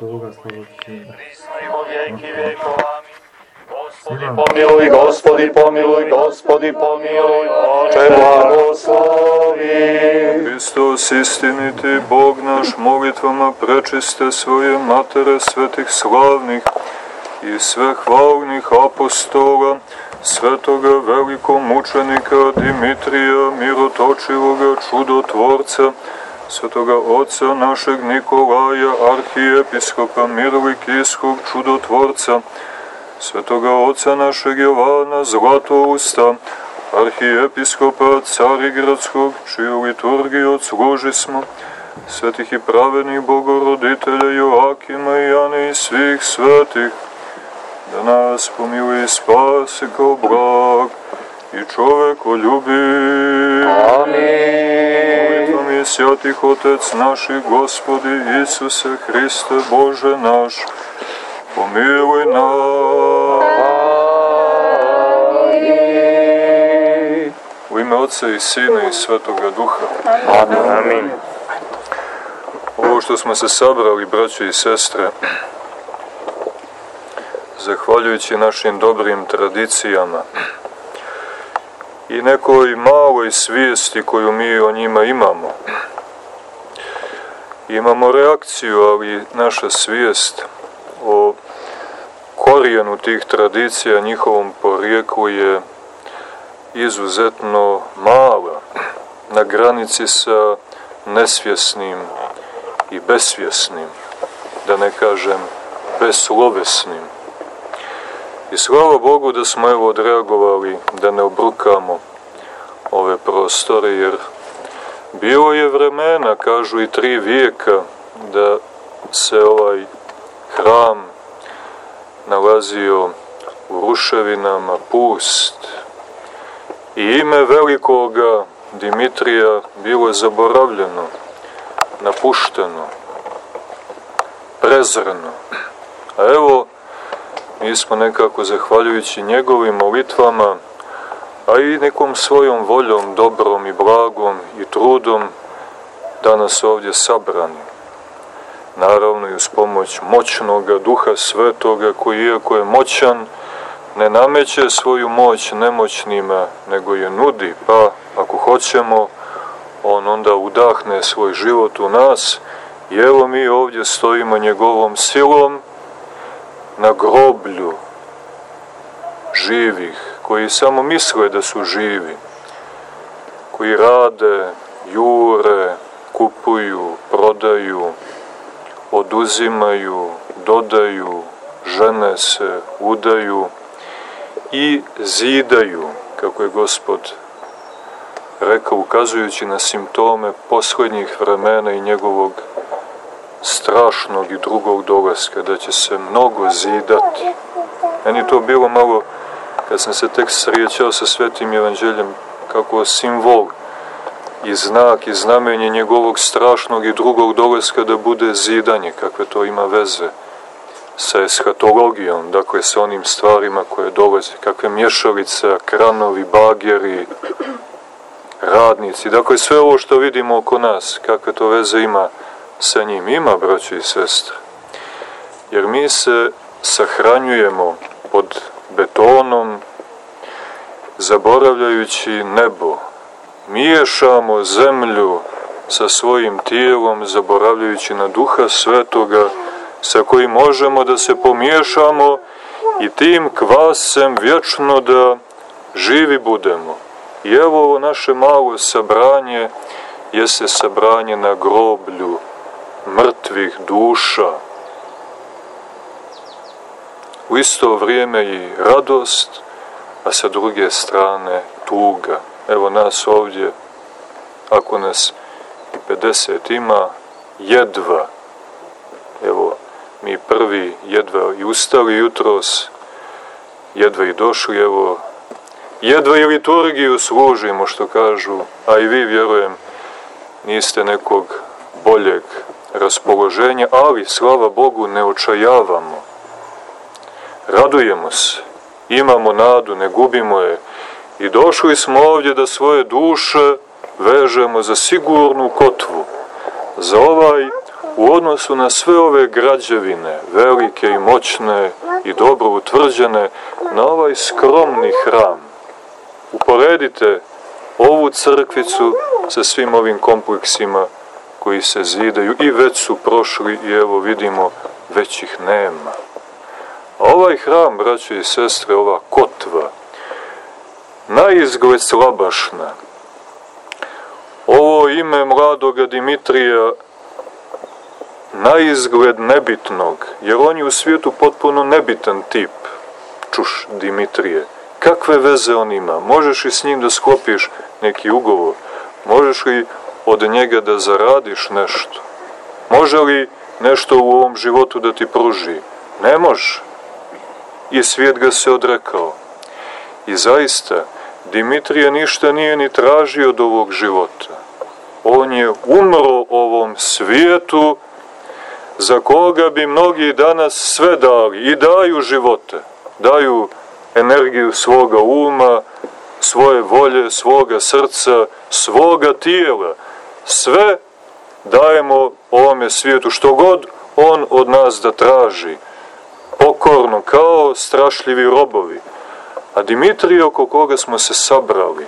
Boga slavoćina. i po vijeki vijekova. Gospodi pomiluj, gospodi pomiluj, gospodi pomiluj, oče blagoslovi. Hristos istiniti, Bog naš, molitvama prečiste svoje matere svetih slavnih i sve hvalnih apostola, svetoga velikog mučenika Dimitrija, mirotočivoga čudotvorca, svetoga oca našeg Nikolaja, arhijepiskopa Mirlikijskog čudotvorca, svetoga oca našeg Jovana Zlatousta, arhijepiskopa Carigradskog, čiju liturgiju odsluži smo, svetih i pravednih bogoroditelja Joakima i Jane i svih svetih, da nas pomiluje i spase kao blag i čoveko ljubi. Amin. I sjatih Otec naših Gospodi Isuse Hriste Bože naš, pomiluj nas. U ime Otca i Sina i Svetoga Duha. Amin. Ovo što smo se sabrali, braće i sestre, zahvaljujući našim dobrim tradicijama i nekoj maloj svijesti koju mi o njima imamo, imamo reakciju, ali naša svijest o korijenu tih tradicija, njihovom porijeklu je izuzetno mala, na granici sa nesvjesnim i besvjesnim, da ne kažem beslovesnim. I slava Bogu da smo evo odreagovali da ne obrukamo ove prostore, jer bilo je vremena, kažu i tri vijeka, da se ovaj hram nalazio u ruševinama, pust, i ime velikoga Dimitrija bilo je zaboravljeno, napušteno, prezreno. A evo, mi smo nekako, zahvaljujući njegovim molitvama, a i nekom svojom voljom, dobrom i blagom i trudom, danas ovdje sabrani. Naravno i uz pomoć moćnoga duha svetoga, koji iako je moćan, ne nameće svoju moć nemoćnima, nego je nudi, pa ako hoćemo, on onda udahne svoj život u nas i evo mi ovdje stojimo njegovom silom na groblju živih, koji samo misle da su živi, koji rade, jure, kupuju, prodaju, oduzimaju, dodaju, žene se, udaju i zidaju, kako je gospod rekao, ukazujući na simptome posljednjih vremena i njegovog strašnog i drugog dolaska, da će se mnogo zidati. Meni to bilo malo, kad sam se tek srijećao sa svetim evanđeljem, kako simbol i znak i znamenje njegovog strašnog i drugog dolaska da bude zidanje, kakve to ima veze sa eshatologijom, dakle sa onim stvarima koje dolaze, kakve mješalice, kranovi, bageri, radnici, dakle sve ovo što vidimo oko nas, kakve to veze ima sa njim, ima, braći i sestre. Jer mi se sahranjujemo pod betonom, zaboravljajući nebo, miješamo zemlju sa svojim tijelom, zaboravljajući na duha svetoga, sa kojim možemo da se pomiješamo i tim kvasem vječno da živi budemo. I evo ovo naše malo sabranje jeste sabranje na groblju mrtvih duša. U isto vrijeme i radost, a sa druge strane tuga. Evo nas ovdje, ako nas i 50 ima, jedva. Evo, mi prvi jedva i ustali jutros, jedva i došli, evo, jedva i liturgiju služimo, što kažu, a i vi, vjerujem, niste nekog boljeg raspoloženja, ali, slava Bogu, ne očajavamo. Radujemo se, imamo nadu, ne gubimo je i došli smo ovdje da svoje duše vežemo za sigurnu kotvu, za ovaj u odnosu na sve ove građevine, velike i moćne i dobro utvrđene, na ovaj skromni hram. Uporedite ovu crkvicu sa svim ovim kompleksima koji se zidaju i već su prošli i evo vidimo već ih nema. A ovaj hram, braće i sestre, ova kotva, na izgled slabašna, ovo ime mladoga Dimitrija na izgled nebitnog, jer on je u svijetu potpuno nebitan tip, čuš Dimitrije. Kakve veze on ima? Možeš li s njim da sklopiš neki ugovor? Možeš li od njega da zaradiš nešto? Može li nešto u ovom životu da ti pruži? Ne može. I svijet ga se odrekao. I zaista, Dimitrije ništa nije ni tražio od ovog života. On je umro ovom svijetu za koga bi mnogi danas sve dali i daju živote. Daju energiju svoga uma, svoje volje, svoga srca, svoga tijela. Sve dajemo ovome svijetu, što god on od nas da traži. Pokorno, kao strašljivi robovi. A Dimitrij oko koga smo se sabrali,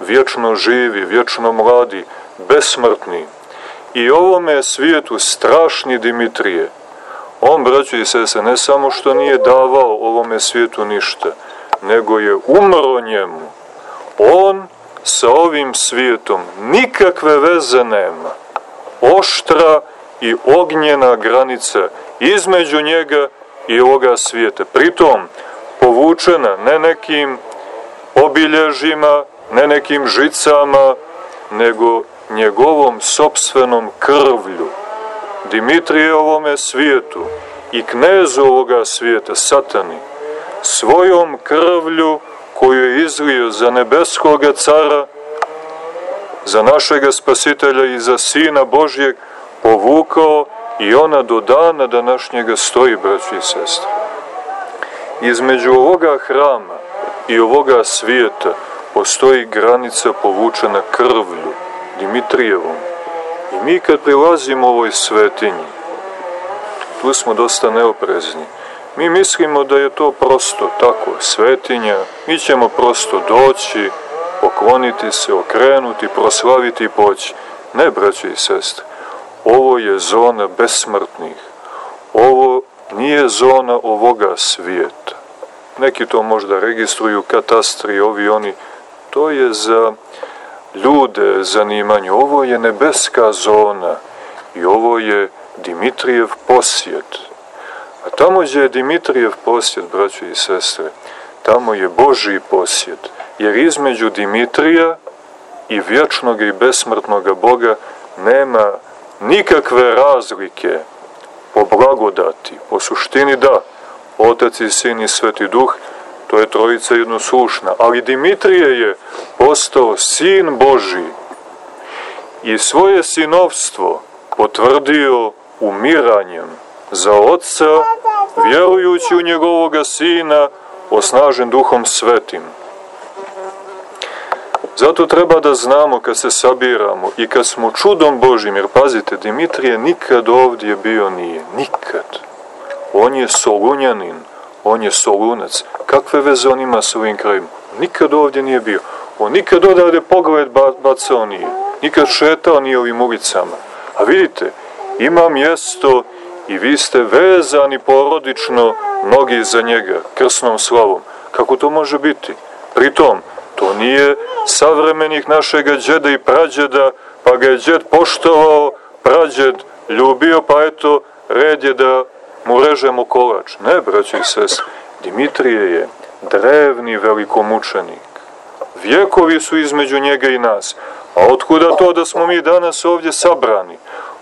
vječno živi, vječno mladi, besmrtni, i ovome svijetu strašni Dimitrije, on, braćo i sese, ne samo što nije davao ovome svijetu ništa, nego je umro njemu. On sa ovim svijetom nikakve veze nema. Oštra i ognjena granica između njega i ovoga svijeta. Pritom, povučena ne nekim obilježima, ne nekim žicama, nego njegovom sobstvenom krvlju. Dimitrije ovome svijetu i knezu ovoga svijeta, satani, svojom krvlju koju je izlio za nebeskoga cara, za našega spasitelja i za Sina Božjeg, povukao i ona do dana današnjega stoji, braći i sestre. Između ovoga hrama i ovoga svijeta postoji granica povučena krvlju, Dimitrijevom. I mi kad prilazimo ovoj svetinji, tu smo dosta neoprezni. Mi mislimo da je to prosto tako, svetinja, mi ćemo prosto doći, pokloniti se, okrenuti, proslaviti i poći. Ne, braći i sestre, ovo je zona besmrtnih. Ovo nije zona ovoga svijeta. Neki to možda registruju, katastri, ovi, oni. To je za ljude zanimanje. Ovo je nebeska zona i ovo je Dimitrijev posjet. A tamo gdje je Dimitrijev posjet, braćo i sestre, tamo je Božji posjet. Jer između Dimitrija i vječnog i besmrtnog Boga nema nikakve razlike po blagodati, po suštini da, Otac i Sin i Sveti Duh, to je trojica jednoslušna, ali Dimitrije je postao sin Boži i svoje sinovstvo potvrdio umiranjem za oca, vjerujući u njegovoga sina, osnažen duhom svetim. Zato treba da znamo kad se sabiramo i kad smo čudom Božim, jer pazite, Dimitrije nikad ovdje bio nije, nikad. On je solunjanin, on je solunac. Kakve veze on ima sa ovim krajem? Nikad ovdje nije bio. On nikad odavde pogled bacao nije. Nikad šetao nije ovim ulicama. A vidite, ima mjesto i vi ste vezani porodično mnogi za njega, krsnom slavom. Kako to može biti? Pritom, to nije savremenih našega džeda i prađeda, pa ga je džed poštovao, prađed ljubio, pa eto, red je da mu režemo kolač. Ne, braći i sest, Dimitrije je drevni velikomučenik. Vjekovi su između njega i nas. A otkuda to da smo mi danas ovdje sabrani?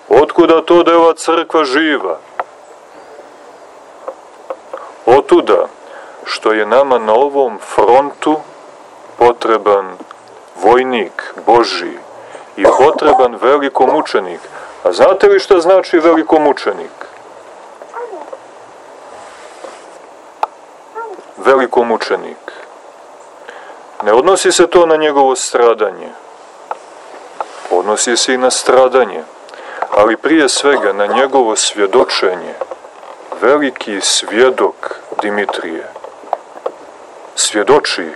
Otkuda to da je ova crkva živa? Otuda što je nama na ovom frontu potreban vojnik Boži i potreban velikomučenik. A znate li šta znači velikomučenik? Velikomučenik. Ne odnosi se to na njegovo stradanje. Odnosi se i na stradanje ali prije svega na njegovo svjedočenje, veliki svjedok Dimitrije. Svjedoči,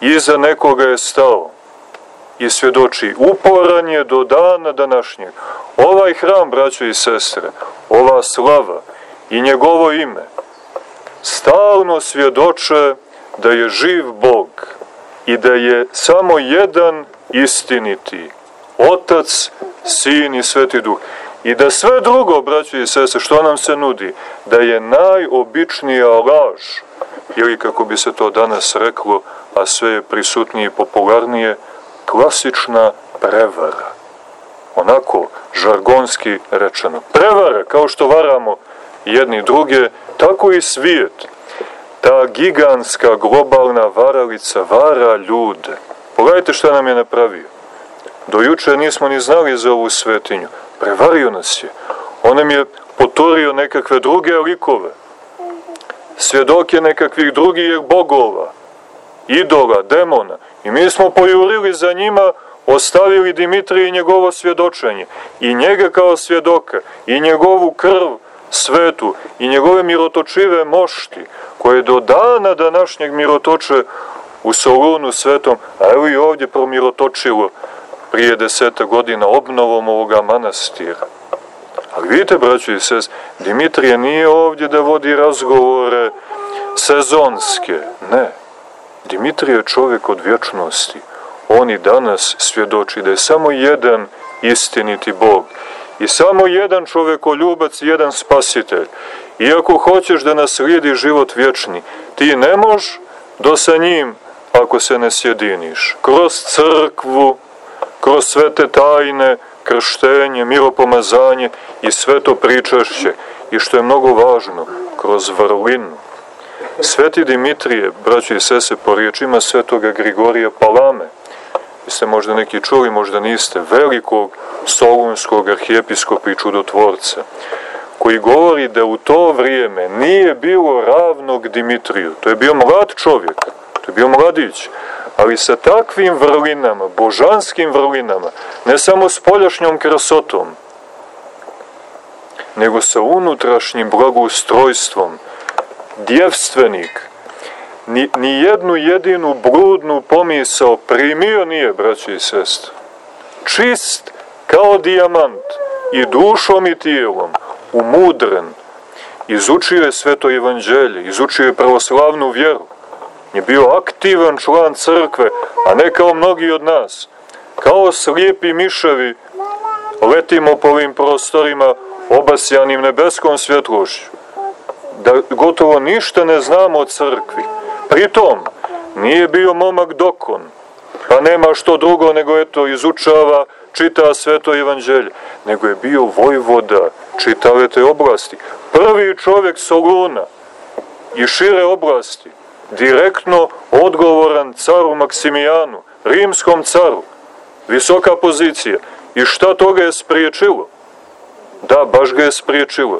iza nekoga je stao i svjedoči, uporan je do dana današnjeg. Ovaj hram, braćo i sestre, ova slava i njegovo ime, stalno svjedoče da je živ Bog i da je samo jedan istiniti, Otac, Sin i Sveti Duh. I da sve drugo, braćo i sese, što nam se nudi, da je najobičnija laž, ili kako bi se to danas reklo, a sve je prisutnije i popularnije, klasična prevara. Onako, žargonski rečeno. Prevara, kao što varamo jedni druge, tako i svijet. Ta gigantska globalna varalica vara ljude. Pogledajte šta nam je napravio. Do juče nismo ni znali za ovu svetinju. Prevario nas je. On nam je poturio nekakve druge likove. Svjedoke nekakvih drugih bogova, idola, demona. I mi smo pojurili za njima, ostavili Dimitrije i njegovo svjedočenje. I njega kao svjedoka, i njegovu krv svetu, i njegove mirotočive mošti, koje do dana današnjeg mirotoče u Solunu svetom, a evo i ovdje promirotočilo prije deseta godina obnovom ovoga manastira. Ali vidite, braćo i sest, Dimitrije nije ovdje da vodi razgovore sezonske, ne. Dimitrije je čovjek od vječnosti. On i danas svjedoči da je samo jedan istiniti Bog i samo jedan čovekoljubac i jedan spasitelj. Iako hoćeš da naslijedi život vječni, ti ne mož do sa njim ako se ne sjediniš. Kroz crkvu, kroz sve te tajne, krštenje, miropomazanje i sve to pričašće i što je mnogo važno, kroz vrlinu. Sveti Dimitrije, braći i sese, po riječima svetoga Grigorija Palame, vi ste možda neki čuli, možda niste, velikog solunskog arhijepiskopa i čudotvorca, koji govori da u to vrijeme nije bilo ravnog Dimitriju. To je bio mlad čovjek, to je bio mladić, ali sa takvim vrlinama, božanskim vrlinama, ne samo s poljašnjom krasotom, nego sa unutrašnjim blagustrojstvom, djevstvenik, ni, ni jednu jedinu brudnu pomisao primio nije, braći i sest. Čist kao dijamant i dušom i tijelom, umudren, izučio je sveto evanđelje, izučio je pravoslavnu vjeru, je bio aktivan član crkve, a ne kao mnogi od nas. Kao slijepi miševi letimo po ovim prostorima obasjanim nebeskom svjetlošću. Da gotovo ništa ne znamo o crkvi. Pritom, nije bio momak dokon, pa nema što drugo nego eto izučava, čita sveto evanđelje, nego je bio vojvoda čitave te oblasti. Prvi čovjek Soluna i šire oblasti direktno odgovoran caru Maksimijanu, rimskom caru, visoka pozicija. I šta toga je spriječilo? Da, baš ga je spriječilo.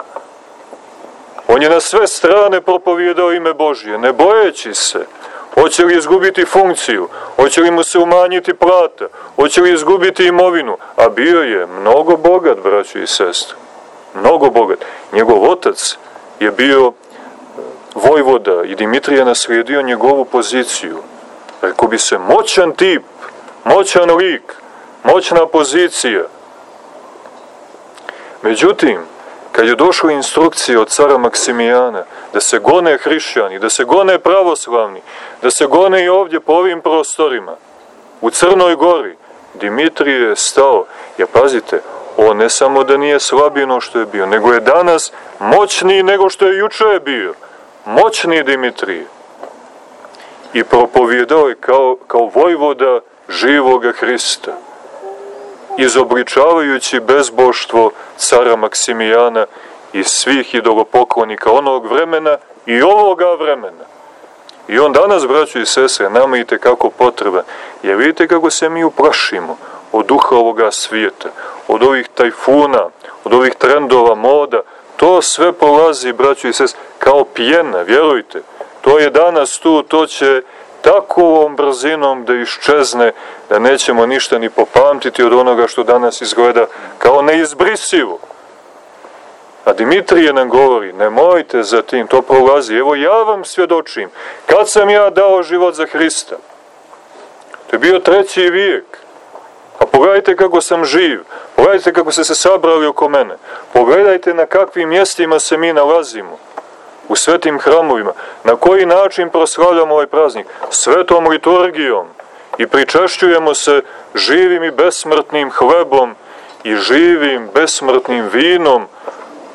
On je na sve strane propovjedao ime Božje, ne bojeći se. Hoće li izgubiti funkciju? Hoće li mu se umanjiti plata? Hoće li izgubiti imovinu? A bio je mnogo bogat, braći i sestri. Mnogo bogat. Njegov otac je bio Vojvoda i Dimitrije naslijedio njegovu poziciju. Rekao bi se, moćan tip, moćan lik, moćna pozicija. Međutim, kad je došla instrukcija od cara Maksimijana da se gone hrišćani, da se gone pravoslavni, da se gone i ovdje po ovim prostorima, u Crnoj gori, Dimitrije je stao, ja pazite, on ne samo da nije slabino što je bio, nego je danas moćniji nego što je juče bio moćni Dimitrije i propovjedao je kao, kao vojvoda živoga Hrista, izobličavajući bezboštvo cara Maksimijana i svih idolopoklonika onog vremena i ovoga vremena. I on danas, braćo i sestre, nama i kako potreba, jer vidite kako se mi uplašimo od duha ovoga svijeta, od ovih tajfuna, od ovih trendova moda, To sve polazi, braćo i sest, kao pjena, vjerujte. To je danas tu, to će takovom brzinom da iščezne, da nećemo ništa ni popamtiti od onoga što danas izgleda kao neizbrisivo. A Dimitrije nam govori, nemojte za tim, to prolazi. Evo ja vam svjedočim, kad sam ja dao život za Hrista? To je bio treći vijek. A pogledajte kako sam živ, pogledajte kako ste se sabrali oko mene, pogledajte na kakvim mjestima se mi nalazimo, u svetim hramovima, na koji način proslavljamo ovaj praznik, svetom liturgijom i pričešćujemo se živim i besmrtnim hlebom i živim besmrtnim vinom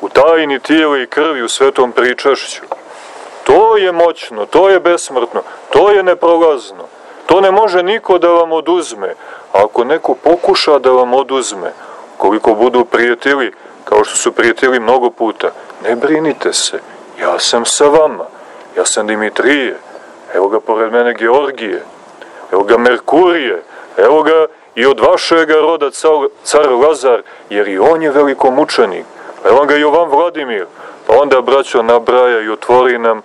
u tajni tijela i krvi u svetom pričašću. To je moćno, to je besmrtno, to je neprolazno. To ne može niko da vam oduzme. Ako neko pokuša da vam oduzme, koliko budu prijatelji, kao što su prijatelji mnogo puta, ne brinite se, ja sam sa vama, ja sam Dimitrije, evo ga pored mene Georgije, evo ga Merkurije, evo ga i od vašega roda car, Lazar, jer i on je veliko mučenik, evo ga Jovan Vladimir, pa onda braćo nabraja i otvori nam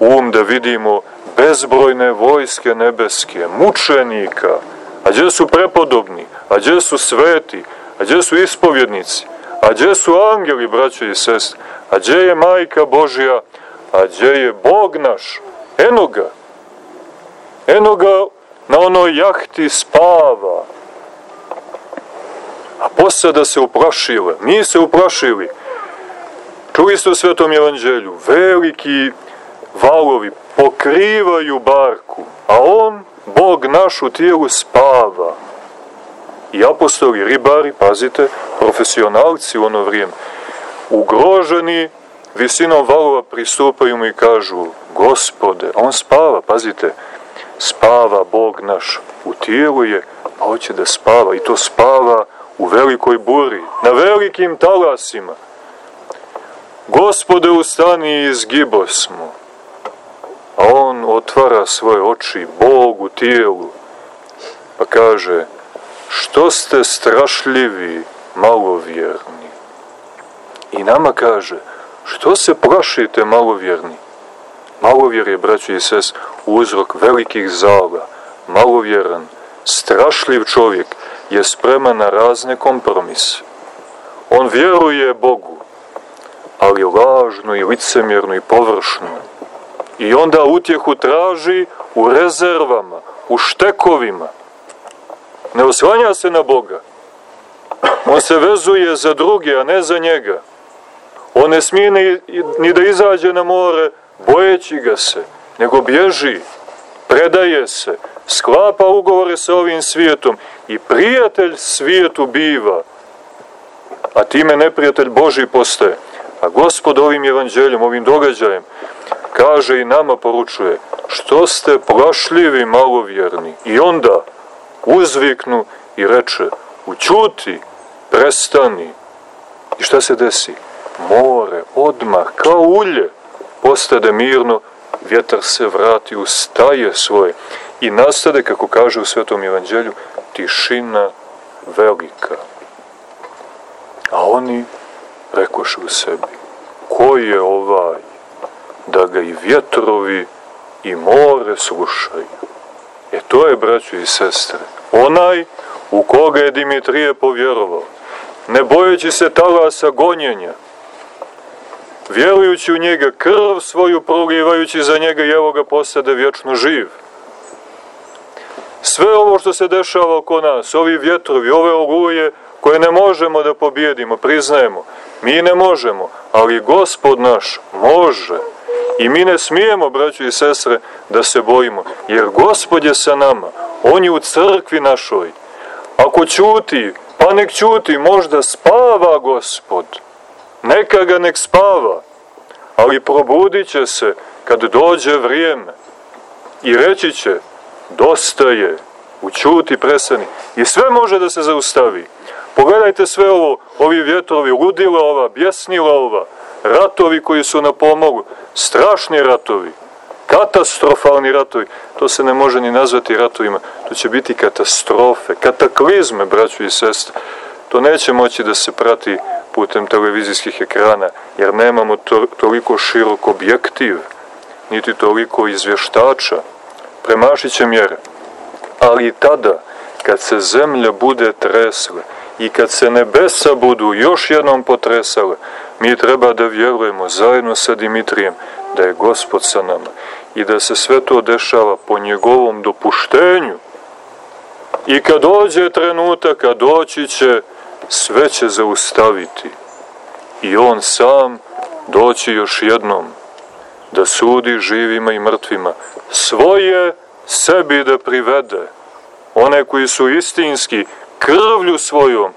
um da vidimo bezbrojne vojske nebeske, mučenika, a gdje su prepodobni, a gdje su sveti, a gdje su ispovjednici, a gdje su angeli, braćo i sestre, a gdje je majka Božja, a gdje je Bog naš, eno ga, eno ga na onoj jahti spava, a posada se uplašile, mi se uplašili, čuli ste u Svetom Evanđelju, veliki valovi pokrivaju barku, a on, Bog naš u tijelu, spava. I apostoli, ribari, pazite, profesionalci u ono vrijeme, ugroženi visinom valova pristupaju mu i kažu, gospode, on spava, pazite, spava Bog naš, u tijelu je, a hoće da spava, i to spava u velikoj buri, na velikim talasima. Gospode, ustani i izgibo smo a on otvara svoje oči Bog u tijelu, pa kaže, što ste strašljivi, malovjerni. I nama kaže, što se plašite, malovjerni? Malovjer je, braći i ses, uzrok velikih zala. Malovjeran, strašljiv čovjek je spreman na razne kompromise. On vjeruje Bogu, ali lažno i licemjerno i površno I onda utjehu traži u rezervama, u štekovima. Ne oslanja se na Boga. On se vezuje za druge, a ne za njega. On ne smije ni, ni da izađe na more bojeći ga se, nego bježi, predaje se, sklapa ugovore sa ovim svijetom i prijatelj svijetu biva, a time neprijatelj Boži postaje. A gospod ovim evanđeljom, ovim događajem, kaže i nama poručuje, što ste plašljivi malovjerni. I onda uzviknu i reče, učuti, prestani. I šta se desi? More, odmah, kao ulje, postade mirno, vjetar se vrati, ustaje svoje i nastade, kako kaže u Svetom Evanđelju, tišina velika. A oni rekoše u sebi, ko je ovaj da ga i vjetrovi i more slušaju. E to je, braćo i sestre, onaj u koga je Dimitrije povjerovao, ne bojeći se talasa gonjenja, vjerujući u njega, krv svoju prolivajući za njega i evo ga posade vječno živ. Sve ovo što se dešava oko nas, ovi vjetrovi, ove oluje koje ne možemo da pobjedimo, priznajemo, mi ne možemo, ali gospod naš može. I mi ne smijemo, braćo i sestre, da se bojimo, jer Gospod je sa nama, On je u crkvi našoj. Ako ćuti, pa nek ćuti, možda spava Gospod, neka ga nek spava, ali probudit će se kad dođe vrijeme i reći će, dosta je, učuti presani, i sve može da se zaustavi. Pogledajte sve ovo, ovi vjetrovi, ludila ova, bjesnila ova, ratovi koji su na pomogu, strašni ratovi, katastrofalni ratovi, to se ne može ni nazvati ratovima, to će biti katastrofe, kataklizme, braću i sestre. To neće moći da se prati putem televizijskih ekrana, jer nemamo to, toliko širok objektiv, niti toliko izvještača. premašit će mjere. Ali tada, kad se zemlja bude tresla i kad se nebesa budu još jednom potresale, mi treba da vjerujemo zajedno sa Dimitrijem da je Gospod sa nama i da se sve to dešava po njegovom dopuštenju. I kad dođe trenutak, kad doći će, sve će zaustaviti. I on sam doći još jednom da sudi živima i mrtvima. Svoje sebi da privede. One koji su istinski, krvlju svojom,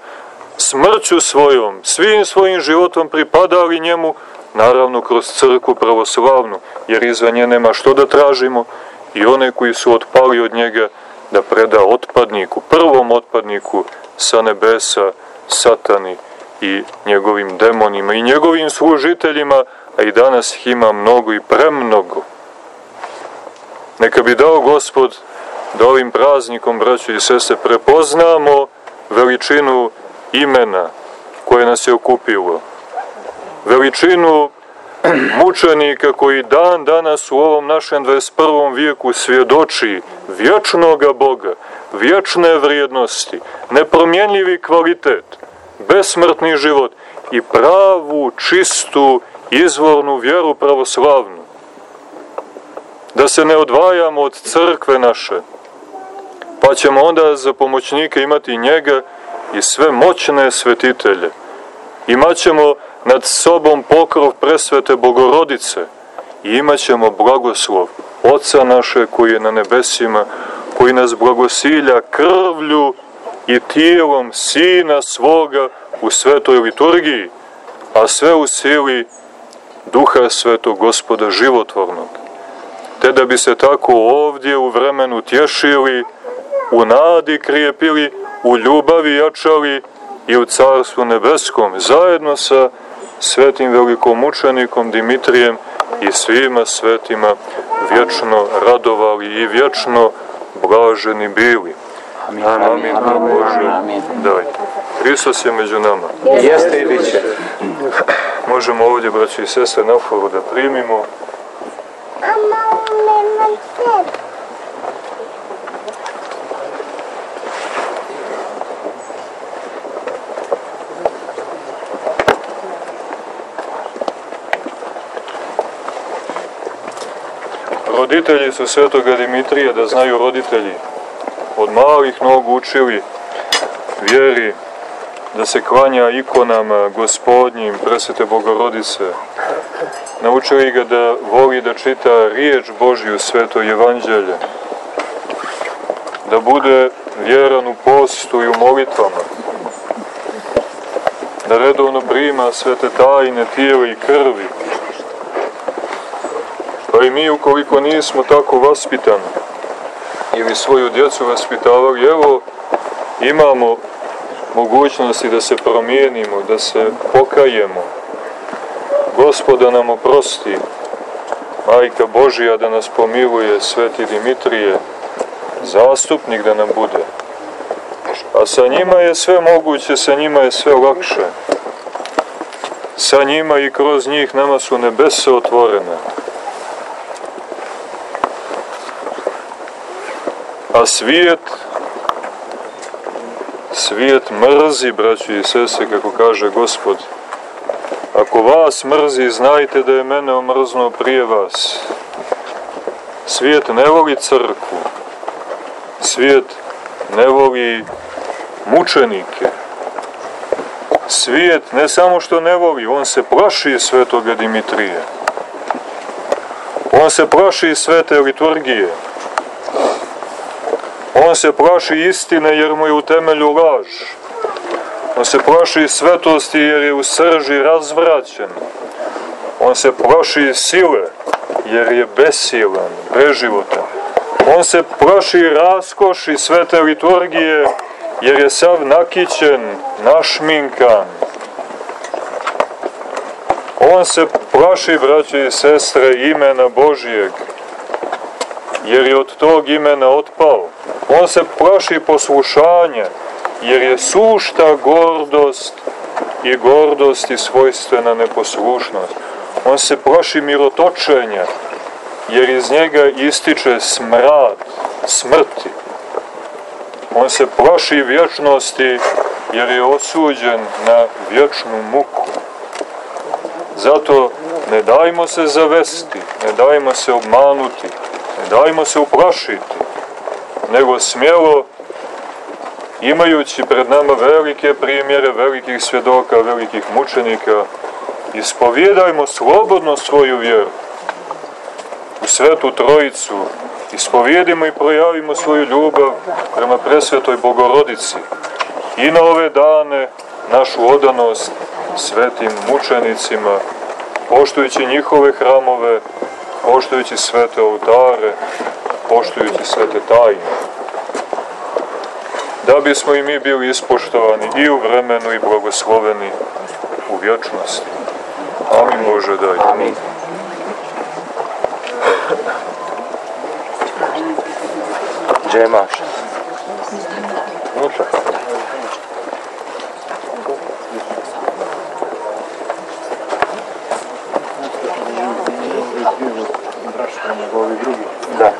smrću svojom, svim svojim životom pripadali njemu, naravno kroz crku pravoslavnu, jer izvan nje nema što da tražimo, i one koji su otpali od njega da preda otpadniku, prvom otpadniku sa nebesa, satani i njegovim demonima i njegovim služiteljima, a i danas ih ima mnogo i premnogo. Neka bi dao gospod da ovim praznikom, braćo i sese, prepoznamo veličinu imena koje nas je okupilo. Veličinu mučenika koji dan danas u ovom našem 21. vijeku svjedoči vječnoga Boga, vječne vrijednosti, nepromjenljivi kvalitet, besmrtni život i pravu, čistu, izvornu vjeru pravoslavnu. Da se ne odvajamo od crkve naše, pa ćemo onda za pomoćnike imati njega i sve moćne svetitelje. Imaćemo nad sobom pokrov presvete Bogorodice i imaćemo blagoslov Oca naše koji je na nebesima, koji nas blagosilja krvlju i tijelom Sina svoga u svetoj liturgiji, a sve u sili Duha Svetog Gospoda životvornog. Te da bi se tako ovdje u vremenu tješili, u nadi krijepili, u ljubavi jačali i u Carstvu Nebeskom, zajedno sa svetim velikomučenikom Dimitrijem i svima svetima vječno radovali i vječno blaženi bili. Amin. Amin. Amin. Bože, daj. Hristos je među nama. Jeste i bit će. Možemo ovdje, braći i sestre, na foru da primimo. Roditelji su svetoga Dimitrija, da znaju roditelji, od malih nogu učili vjeri, da se klanja ikonama gospodnjim, presvete Bogorodice. Naučili ga da voli da čita riječ Božju, sveto evanđelje. Da bude vjeran u postu i u molitvama. Da redovno prima svete tajne tijela i krvi. Pa i mi, ukoliko nismo tako vaspitani, ili svoju djecu vaspitavali, evo, imamo mogućnosti da se promijenimo, da se pokajemo. Gospoda nam oprosti, Majka Božija da nas pomiluje, Sveti Dimitrije, zastupnik da nam bude. A sa njima je sve moguće, sa njima je sve lakše. Sa njima i kroz njih nama su nebese otvorene. A svijet Svijet mrzi, braći i sese, kako kaže Gospod. Ako vas mrzi, znajte da je mene omrznuo prije vas. Svijet ne voli crkvu. Svijet ne voli mučenike. Svijet ne samo što ne voli, on se plaši svetoga Dimitrije. On se plaši svete liturgije. On se plaši istine jer mu je u temelju laž. On se plaši svetosti jer je u srži razvraćen. On se plaši sile jer je besilan, beživotan. On se plaši raskoši svete liturgije jer je sav nakićen, našminkan. On se plaši, braće i sestre, imena Božijeg, jer je od tog imena otpao. On se plaši poslušanja, jer je sušta gordost i gordost i svojstvena neposlušnost. On se plaši mirotočenja, jer iz njega ističe smrad smrti. On se plaši vječnosti jer je osuđen na vječnu muku. Zato ne dajmo se zavesti, ne dajmo se obmanuti, dajmo se uplašiti, nego smjelo, imajući pred nama velike primjere, velikih svjedoka, velikih mučenika, ispovjedajmo slobodno svoju vjeru u svetu trojicu, ispovjedimo i projavimo svoju ljubav prema presvetoj Bogorodici i na ove dane našu odanost svetim mučenicima, poštujući njihove hramove, poštujući svete oltare, poštujući svete tajne. Da bismo i mi bili ispoštovani i u vremenu i blagosloveni u vječnosti. Amin Bože daj. Amin. Gdzie masz? Unutra. Da.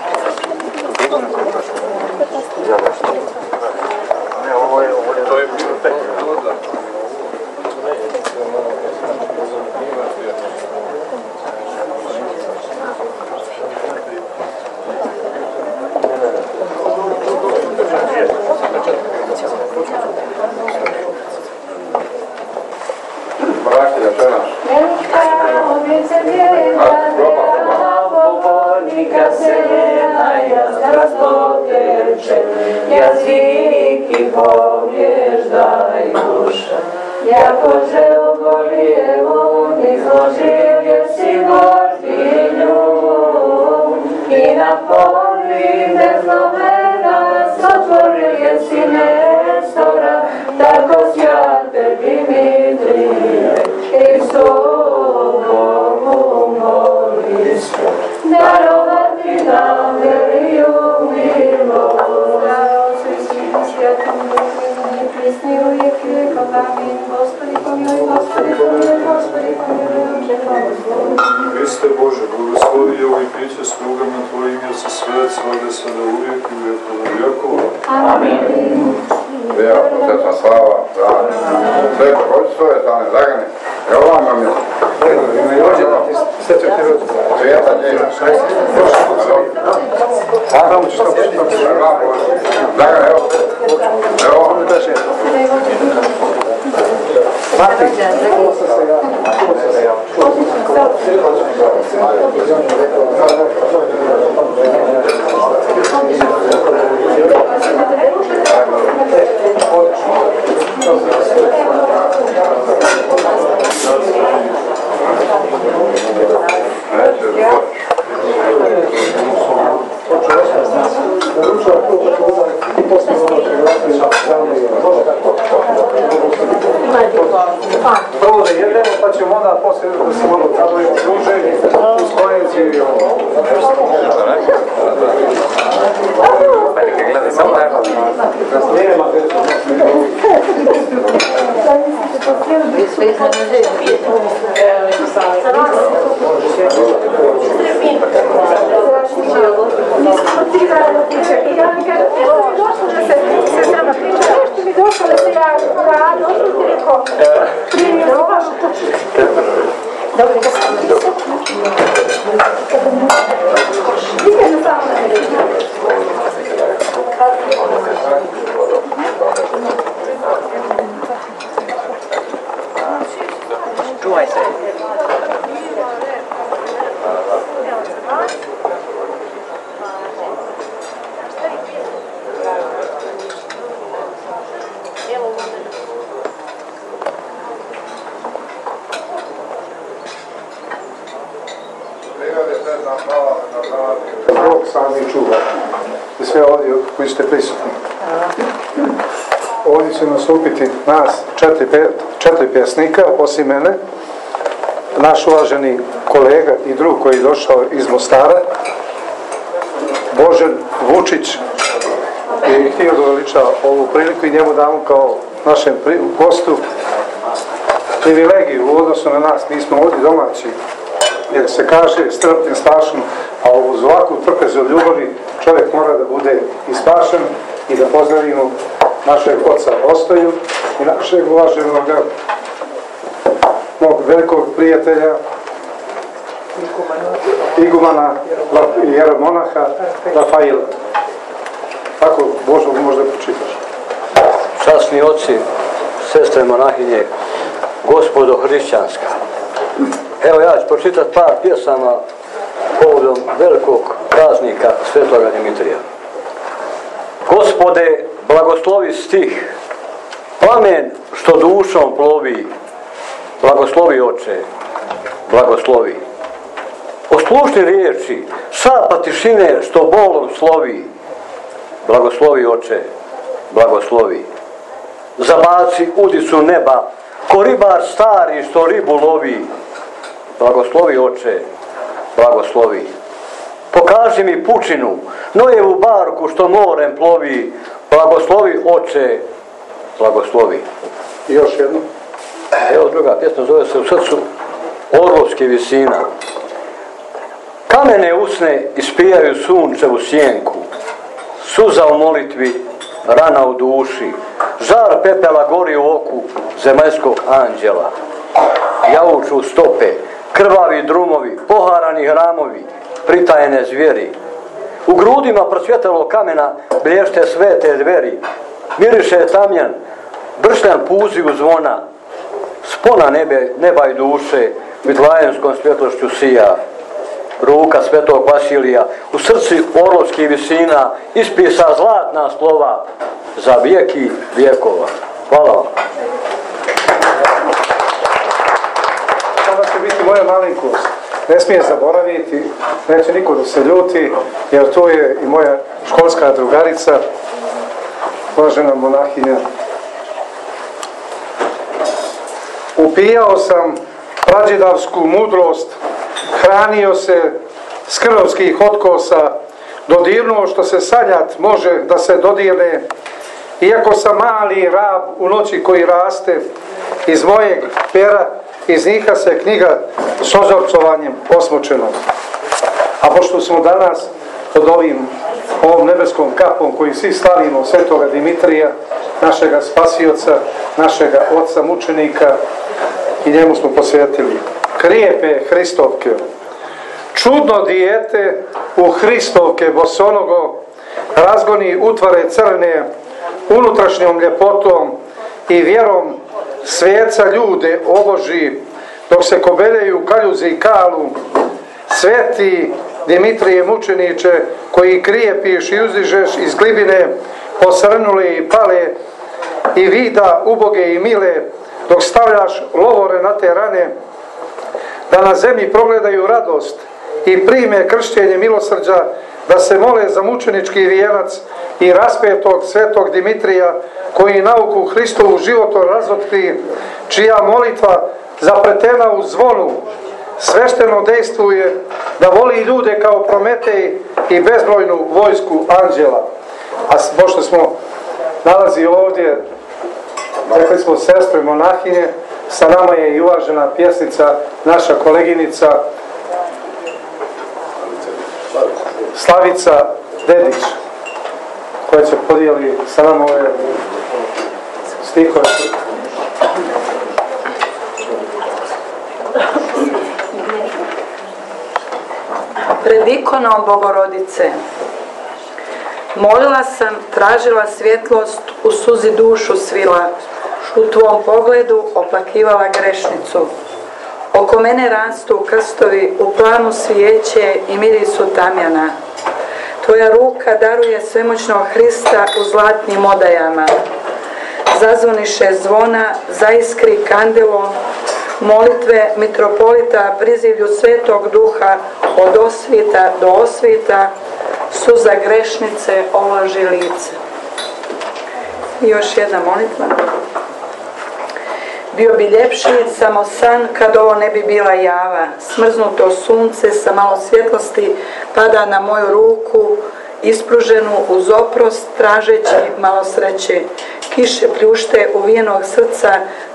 Se svet svode sada uvijek i uvijek u vijekova. Vija, potesna slava, da. Sve to hoćstvo je tamo zagane. Evo vam vam je. Svijeta njega. Tamo ćeš to Zagane, evo. Evo Продолжение следует... vam. Neće, Prvo da jedemo, pa ćemo onda poslije da se malo kadujemo duže, uz poeziju i ovo. Nema Sestrama priča, nešto mi došlo da se ja rado, što ti rekao, primi ovo. Dobro, da sam Nikad samo ne Čuvaj se. Bog sami čuva. I sve ovdje koji ste prisutni. Ovdje će nastupiti nas četiri, pe, pjesnika, poslije mene. Naš uvaženi kolega i drug koji je došao iz Mostara, Božen Vučić, i htio da veliča ovu priliku i njemu damo kao našem gostu privilegiju u odnosu na nas, mi smo ovdje domaći jer se kaže strpnje spašen, a uz ovakvu trpezu ljubavi čovjek mora da bude i spašen i da pozdravimo našeg oca Ostaju i našeg uvaženog mog velikog prijatelja igumana jeromonaha Rafaila. Tako Božo možda pročitaš. Časni oci, sestre monahinje, gospodo hrišćanska. Evo ja ću pročitati par pjesama povodom velikog praznika Svetoga Dimitrija. Gospode, blagoslovi stih, plamen što dušom plovi, blagoslovi oče, blagoslovi. Oslušni riječi, šapa tišine što bolom slovi, blagoslovi oče, blagoslovi. Zabaci udicu neba, ko ribar stari što ribu lovi, blagoslovi oče, blagoslovi. Pokaži mi pučinu, Nojevu barku što morem plovi, blagoslovi oče, blagoslovi. I još jedno. Evo druga pjesma zove se u srcu Orlovski visina. Kamene usne ispijaju sunčevu sjenku, suza u molitvi, rana u duši, žar pepela gori u oku zemaljskog anđela. Jauču stope, krvavi drumovi, poharani hramovi, pritajene zvijeri. U grudima prosvjetalo kamena blješte svete dveri, miriše tamjan, bršljan puzi u zvona, spona nebe, neba i duše, vitlajenskom svjetlošću sija, ruka svetog Vasilija, u srci orlovskih visina, ispisa zlatna slova za vijeki vijekova. Hvala vam. Sada će biti moja malenkost. Ne smije zaboraviti, neće niko da se ljuti, jer to je i moja školska drugarica, uvažena monahinja. Upijao sam prađedavsku mudrost, hranio se skrovskih otkosa, dodirnuo što se sanjat može da se dodirne, iako sam mali rab u noći koji raste, iz mojeg pera, iz njiha se knjiga s ozorcovanjem osmočeno. A pošto smo danas pod ovim ovom nebeskom kapom koji svi slavimo svetoga Dimitrija, našega spasioca, našega oca mučenika i njemu smo posvetili. Krijepe Hristovke, čudno dijete u Hristovke bosonogo razgoni utvare crne unutrašnjom ljepotom i vjerom svijeca ljude oboži dok se kobeljaju kaljuzi i kalu sveti Dimitrije mučeniče koji krijepiš i uzižeš iz glibine posrnule i pale i vida uboge i mile dok stavljaš lovore na te rane da na zemlji progledaju radost i prime kršćenje milosrđa da se mole za mučenički vijenac i raspetog svetog Dimitrija koji nauku Hristovu životu razotkri, čija molitva zapretena u zvonu svešteno dejstvuje da voli ljude kao Prometej i bezbrojnu vojsku anđela. A pošto smo nalazi ovdje, rekli smo sestre monahinje, sa nama je i uvažena pjesnica, naša koleginica Slavica Dedić, koja će podijeli sa nama ove stihove. Pred ikonom Bogorodice Molila sam, tražila svjetlost, u suzi dušu svila, u tvom pogledu oplakivala grešnicu. Oko mene rastu krstovi, u planu svijeće i mirisu tamjana. Tvoja ruka daruje svemoćnog Hrista u zlatnim odajama. Zazvoniše zvona, zaiskri kandilo, molitve mitropolita prizivlju svetog duha od osvita do osvita, suza grešnice ovlaži lice. I još jedna molitva. Bio bi ljepši samo san kad ovo ne bi bila java. Smrznuto sunce sa malo svjetlosti pada na moju ruku, ispruženu uz oprost, tražeći malo sreće. Kiše pljušte uvijenog srca,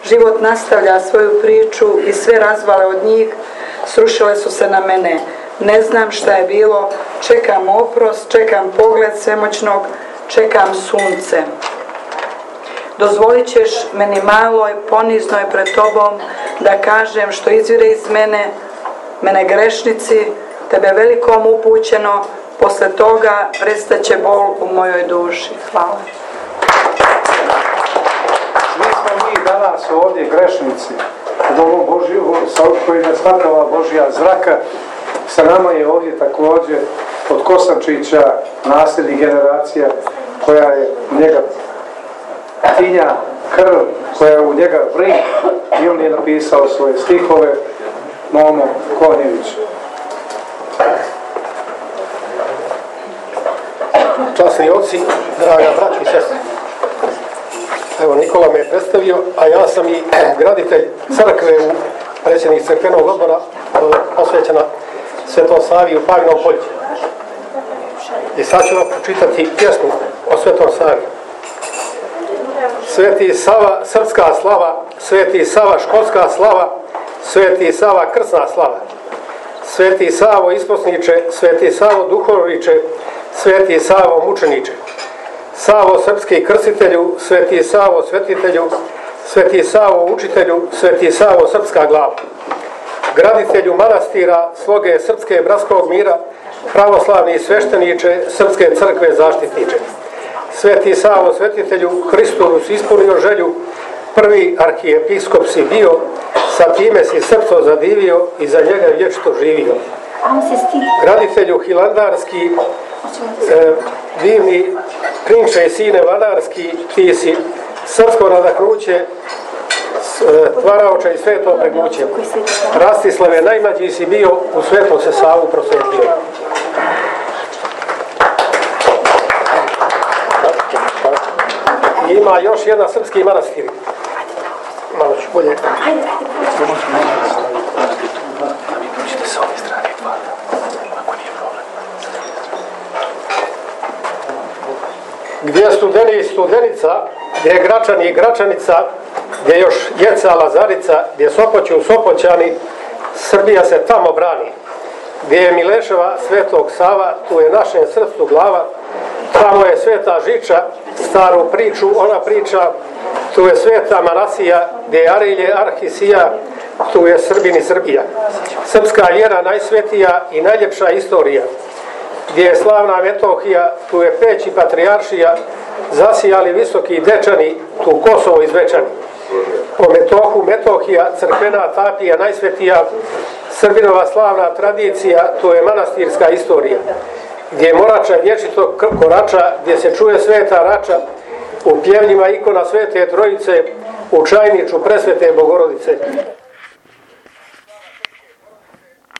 život nastavlja svoju priču i sve razvale od njih srušile su se na mene. Ne znam šta je bilo, čekam oprost, čekam pogled svemoćnog, čekam sunce. Dozvolit ćeš meni maloj, poniznoj pred tobom da kažem što izvire iz mene, mene grešnici, tebe velikom upućeno, posle toga prestaće bol u mojoj duši. Hvala. Svi smo mi danas ovdje grešnici od ovog Božijeg, koji nas hvatala Božija zraka. Sa nama je ovdje također od Kosančića nasljednih generacija koja je njega tinja krv, koja u njega vri i on je napisao svoje stihove Momo Konjević. Časni oci, draga brati i sestri. Evo, Nikola me je predstavio, a ja sam i graditelj crkve u predsjednik crkvenog odbora posvećena Svetom Savi u Pavinom polju. I sad ću vam pročitati pjesmu o Svetom Savi. Sveti Sava, srpska slava, Sveti Sava, školska slava, Sveti Sava, krsna slava. Sveti Savo, isposniče, Sveti Savo, duhoviče, Sveti Savo, mučeniče. Savo, srpski krstitelju, Sveti Savo, svetitelju, Sveti Savo, učitelju, Sveti Savo, srpska glava. Graditelju manastira, sloge srpske bratskog mira, pravoslavni svešteniče, srpske crkve zaštitniče. Sveti Savo, svetitelju, Hristovus ispunio želju, prvi arhijepiskop si bio, sa time si srco zadivio i za njega vječito živio. Graditelju Hilandarski, e, divni prinče i sine Vladarski, ti si srpsko nadahnuće, e, tvaraoče i sveto pregnuće. Rastislave, najmlađi si bio, u sveto se Savu prosvetio. Ima još jedna srpski manastir. Malo ću bolje. Gdje je studeni i studenica, gdje je gračani i gračanica, gdje je još Jeca Lazarica, gdje je Sopoću Sopoćani, Srbija se tamo brani. Gdje je Mileševa Svetog Sava, tu je našem srcu glava, tamo je Sveta Žiča, staru priču, ona priča, tu je Sveta Manasija, gdje je Arilje Arhisija, tu je Srbin i Srbija. Srpska vjera najsvetija i najljepša istorija. Gdje je slavna Metohija, tu je Peć i Patrijaršija, zasijali visoki dečani, tu Kosovo izvečani. Po Metohu Metohija, crkvena tapija najsvetija, Srbinova slavna tradicija, to je manastirska istorija. Gdje je morača vječito korača, gdje se čuje sveta rača, u pjevnjima ikona svete trojice, u čajniču presvete bogorodice.